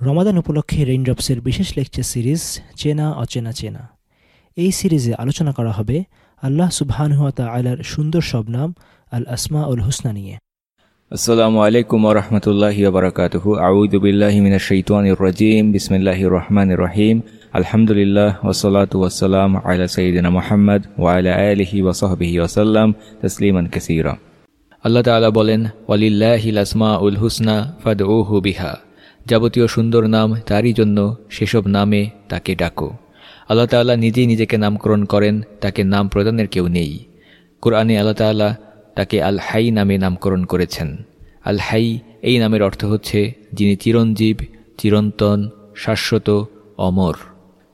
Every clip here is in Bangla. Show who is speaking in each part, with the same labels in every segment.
Speaker 1: রমাদান উপলক্ষে রেইনড্রপসের বিশেষ লেকচার সিরিজ চেনা, অচেনা, চেনা। এই সিরিজে আলোচনা করা হবে আল্লাহ সুবহানহাতা আলার সুন্দর সব নাম আল আসমা উল হুসনা নিয়ে।
Speaker 2: আসসালামু আলাইকুম রহমতুল্লাহি বারকাতুহু। আউযু বিল্লাহি মিনাশ শাইতানির রাজিম। বিসমিল্লাহির রহমানির রহিম। আলহামদুলিল্লাহ ওয়াসসালাতু ওয়াসসালাম আলা সাইয়্যিদিনা মুহাম্মদ ওয়া আলা আলিহি ওয়া সাহবিহি ওয়াসাল্লাম তাসলিমান কাসীরা। আল্লাহ তাআলা বলেন, ওয়ালিল্লাহিল আসমাউল হুসনা ফাদউহু বিহা। যাবতীয় সুন্দর নাম তারই জন্য সেসব নামে তাকে ডাকো। আল্লাহ তাল্লাহ নিজেই নিজেকে নামকরণ করেন, তাকে নাম প্রদানের কেউ নেই। কোরআনে আল্লাহ তাল্লাহ তাকে আল হাই নামে নামকরণ করেছেন। আল হাই এই নামের অর্থ হচ্ছে যিনি চিরঞ্জীব, চিরন্তন, শাশ্বত, অমর।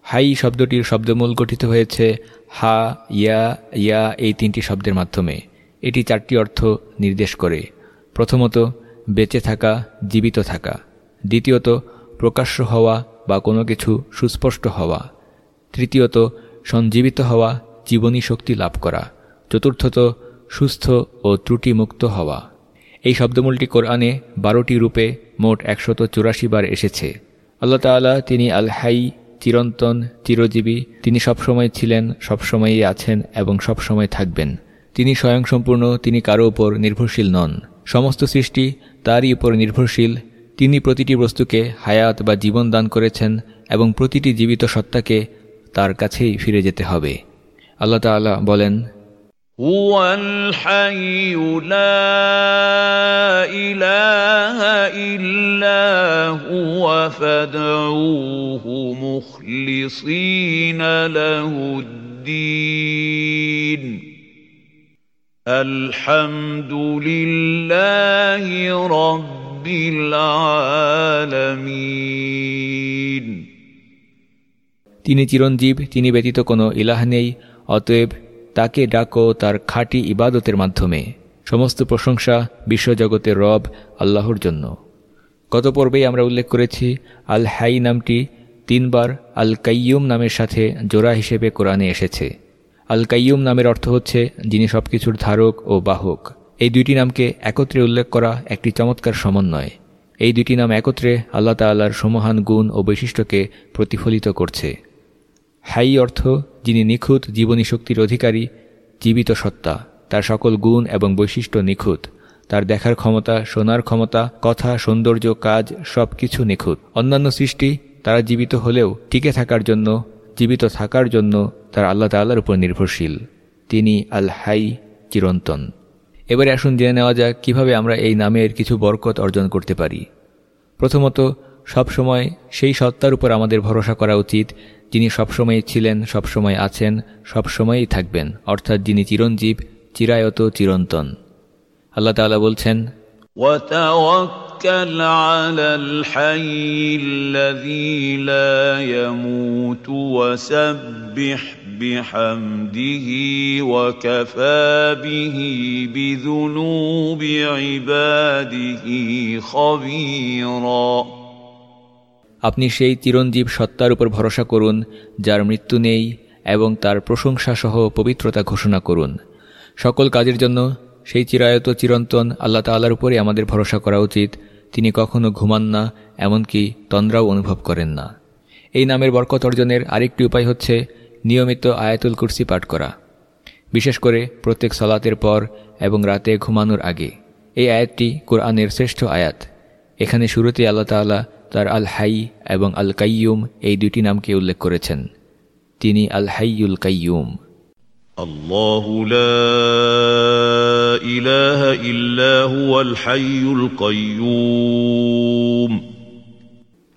Speaker 2: হাই শব্দটির শব্দমূল গঠিত হয়েছে হা, ইয়া ইয়া এই তিনটি শব্দের মাধ্যমে। এটি চারটি অর্থ নির্দেশ করে। প্রথমত, বেঁচে থাকা, জীবিত থাকা। দ্বিতীয়ত, প্রকাশ্য হওয়া বা কোনো কিছু সুস্পষ্ট হওয়া। তৃতীয়ত, সঞ্জীবিত হওয়া, জীবনী শক্তি লাভ করা। চতুর্থত, সুস্থ ও ত্রুটিমুক্ত হওয়া। এই শব্দমূলটি কোরআনে বারোটি রূপে মোট একশত চুরাশি বার এসেছে। আল্লাহ তাল্লাহ তিনি আল হাই চিরন্তন, চিরজীবী। তিনি সবসময় ছিলেন, সবসময়ই আছেন এবং সবসময় থাকবেন। তিনি স্বয়ংসম্পূর্ণ, তিনি কারও উপর নির্ভরশীল নন। সমস্ত সৃষ্টি তারই উপর নির্ভরশীল তিনি প্রতিটি বস্তুকে হায়াত বা জীবন দান করেছেন এবং প্রতিটি জীবিত সত্তাকে তার কাছেই ফিরে যেতে হবে আল্লাহ তাআলা বলেন
Speaker 3: هو الحي لا إله إلا هو فادعوه مخلصين له الدين الحمد لله رب العالمين
Speaker 2: তিনি চিরঞ্জীব তিনি ব্যতীত কোনো ইলাহ নেই অতএব তাকে ডাকো তার খাঁটি ইবাদতের মাধ্যমে সমস্ত প্রশংসা বিশ্বজগতের রব আল্লাহর জন্য গত পর্বেই আমরা উল্লেখ করেছি আল হাই নামটি তিনবার আল কাইয়ুম নামের সাথে জোড়া হিসেবে কোরআনে এসেছে আল কাইয়ুম নামের অর্থ হচ্ছে যিনি সবকিছুর ধারক ও বাহক এই দুইটি নামকে একত্রে উল্লেখ করা একটি চমৎকার সমন্বয়। এই দুটি নাম একত্রে আল্লাহ তাল্লাহর সমহান গুণ ও বৈশিষ্ট্যকে প্রতিফলিত করছে। হাই অর্থ, যিনি নিখুঁত জীবনী শক্তির অধিকারী, জীবিত সত্তা। তার সকল গুণ এবং বৈশিষ্ট্য নিখুঁত। তার দেখার ক্ষমতা, শোনার ক্ষমতা, কথা, সৌন্দর্য, কাজ সব কিছু নিখুঁত। অন্যান্য সৃষ্টি তারা জীবিত হলেও টিকে থাকার জন্য, জীবিত থাকার জন্য তার আল্লাহ তাল্লার উপর নির্ভরশীল। তিনি আল হাই চিরন্তন। এবারে আসুন জেনে নেওয়া যাক কীভাবে আমরা এই নামের কিছু বরকত অর্জন করতে পারি। প্রথমত, সবসময় সেই সত্তার উপর আমাদের ভরসা করা উচিত, যিনি সবসময় ছিলেন, সবসময় আছেন, সবসময়ই থাকবেন, অর্থাৎ যিনি চিরঞ্জীব, চিরায়ত, চিরন্তন। আল্লাহ তালা বলছেন
Speaker 3: وتوكل على الحي الذي لا يموت وسبح بحمده وكفى به بذنوب عباده خبيرا
Speaker 2: আপনি সেই চিরঞ্জীব সত্তার উপর ভরসা করুন যার মৃত্যু নেই এবং তার প্রশংসা সহ পবিত্রতা ঘোষণা করুন সকল কাজের জন্য সেই চিরায়ত চিরন্তন আল্লাহ তাল্লার উপরে আমাদের ভরসা করা উচিত। তিনি কখনো ঘুমান না, এমনকি তন্দ্রাও অনুভব করেন না। এই নামের বরকত অর্জনের আরেকটি উপায় হচ্ছে নিয়মিত আয়াতুল কুরসি পাঠ করা। বিশেষ করে প্রত্যেক সলাতের পর এবং রাতে ঘুমানোর আগে। এই আয়াতটি কোরআনের শ্রেষ্ঠ আয়াত। এখানে শুরুতে আল্লাহ তাল্লাহ তার আল হাই এবং আল কাইয়ুম এই দুটি নামকে উল্লেখ করেছেন। তিনি আল হাইউল কাইয়ুম।
Speaker 3: আল্লাহ إله إلا هو الحي القيوم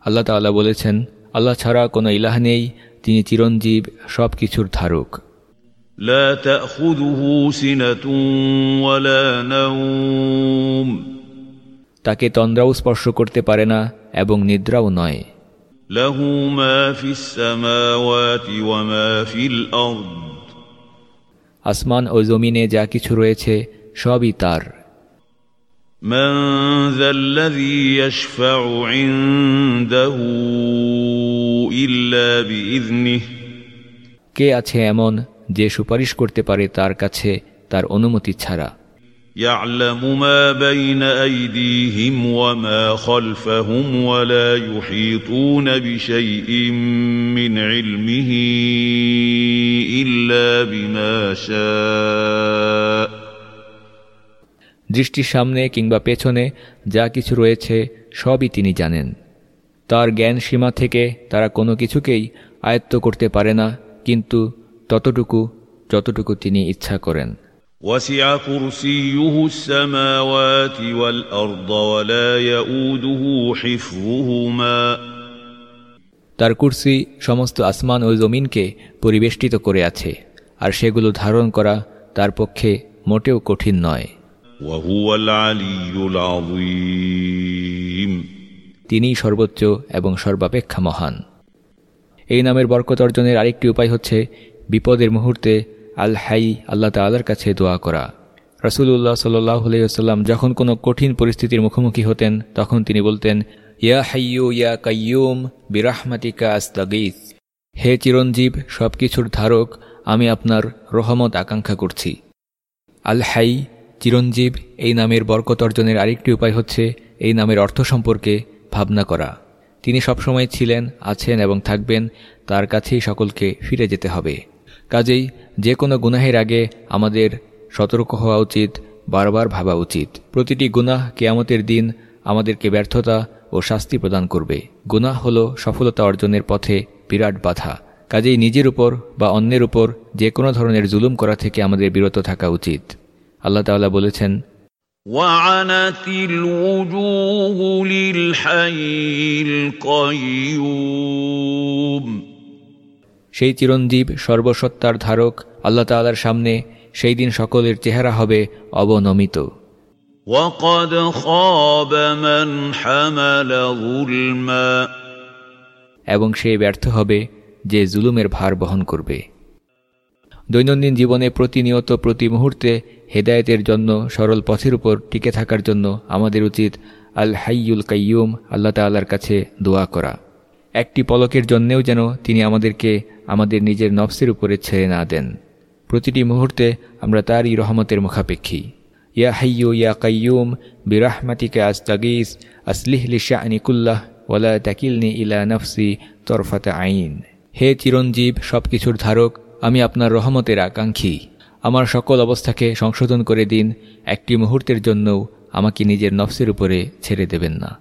Speaker 2: আল্লাহ তাআলা বলেছেন আল্লাহ ছাড়া কোনো ইলাহ নেই তিনি চিরঞ্জীব সব কিছুর ধারক
Speaker 3: لا تأخذه سنة ولا نوم
Speaker 2: তাকে তন্দ্রাও স্পর্শ করতে পারে না এবং নিদ্রাও নয়
Speaker 3: له ما في السماوات وما في الأرض
Speaker 2: আসমান ও জমিনে যা কিছু রয়েছে সবই তার
Speaker 3: من ذا الذي يشفع عنده إلا بإذنه
Speaker 2: কে আছে এমন যে সুপারিশ করতে পারে তার কাছে তার অনুমতি ছাড়া
Speaker 3: يعلم ما بين أيديهم وما خلفهم ولا يحيطون بشيء من علمه إلا بما شاء
Speaker 2: দৃষ্টির সামনে কিংবা পেছনে যা কিছু রয়েছে সবই তিনি জানেন তার জ্ঞান সীমা থেকে তারা কোনো কিছুকেই আয়ত্ত করতে পারে না কিন্তু ততটুকু যতটুকু তিনি ইচ্ছা করেন
Speaker 3: وسع كرسيه السماوات والأرض ولا يؤوده حفظهما
Speaker 2: তার কুর্সি সমস্ত আসমান ও জমিনকে পরিবেষ্টিত করে আছে আর সেগুলো ধারণ করা তার পক্ষে মোটেও কঠিন নয়
Speaker 3: وهو العلي العظيم
Speaker 2: তিনিই সর্বোচ্চ এবং সর্বাপেক্ষা মহান এই নামের বরকত অর্জনের আরেকটি উপায় হচ্ছে বিপদের মুহূর্তে আল হাই আল্লাহ তাল্লার কাছে দোয়া করা রসুল্লাহ সাল্লাম যখন কোনো কঠিন পরিস্থিতির মুখোমুখি হতেন তখন তিনি বলতেন ইয়া হাইয়ু ইয়া কাইয়ুম বিরাহমাতিকা আস্তাগিস হে চিরঞ্জীব সব কিছুর ধারক আমি আপনার রহমত আকাঙ্ক্ষা করছি আল হাই চিরঞ্জীব, এই নামের বরকত অর্জনের আরেকটি উপায় হচ্ছে এই নামের অর্থ সম্পর্কে ভাবনা করা। তিনি সবসময় ছিলেন, আছেন এবং থাকবেন, তার কাছেই সকলকে ফিরে যেতে হবে। কাজেই যে কোনো গুনাহের আগে আমাদের সতর্ক হওয়া উচিত, বারবার ভাবা উচিত। প্রতিটি গুনাহ কেয়ামতের দিন আমাদেরকে ব্যর্থতা ও শাস্তি প্রদান করবে। গুনাহ হল সফলতা অর্জনের পথে বিরাট বাধা। কাজেই নিজের উপর বা অন্যের উপর যে কোনো ধরনের জুলুম করা থেকে আমাদের বিরত থাকা উচিত। আল্লাহ তাআলা বলেছেন
Speaker 3: وعنت الوجوه للحي القيوم
Speaker 2: সেই চিরঞ্জীব সর্বসত্তার ধারক আল্লাহ তাআলার সামনে সেই দিন সকলের চেহারা হবে অবনমিত
Speaker 3: وقد خاب من حمل ظلما
Speaker 2: এবং সে ব্যর্থ হবে যে জুলুমের ভার বহন করবে দৈনন্দিন জীবনে প্রতিনিয়ত প্রতি মুহূর্তে হেদায়েতের জন্য, সরল পথের উপর টিকে থাকার জন্য আমাদের উচিত আল হাইয়ুল কাইয়ুম, আল্লাহ তাল্লার কাছে দোয়া করা। একটি পলকের জন্যেও যেন তিনি আমাদেরকে আমাদের নিজের নফসের উপরে ছেড়ে না দেন। প্রতিটি মুহূর্তে আমরা তারই রহমতের মুখাপেক্ষী। ইয়া হাইয়ু ইয়া কাইয়ুম, বিরাহমাতিকে আজ আস্তাগিস, আসলিহ লিশানিকুল্লাহ ওয়ালা তাকিলনি ইলা নফসি তরফাতে আইন। হে চিরঞ্জীব সব কিছুর ধারক, আমি আপনার রহমতের আকাঙ্ক্ষী। আমার সকল অবস্থাকে সংশোধন করে দিন। একটি মুহূর্তের জন্যও আমাকে নিজের নফসের উপরে ছেড়ে দেবেন না।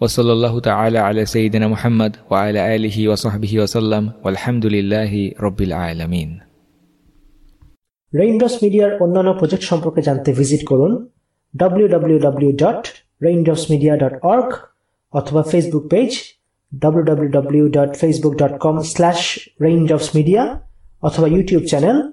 Speaker 2: ওসল্লাহ তালা আলা সঈদিনা মোহাম্মদ ওয়ালা আলহি ওসহাবিহি ওসাল্লাম আলহামদুলিল্লাহি রব্বিল আলমিন।
Speaker 1: রেইনড্রপস মিডিয়ার অন্যান্য প্রজেক্ট সম্পর্কে জানতে ভিজিট করুন www.raindropsmedia.org অথবা ফেসবুক পেজ www.facebook.com/raindropsmedia অথবা YouTube channel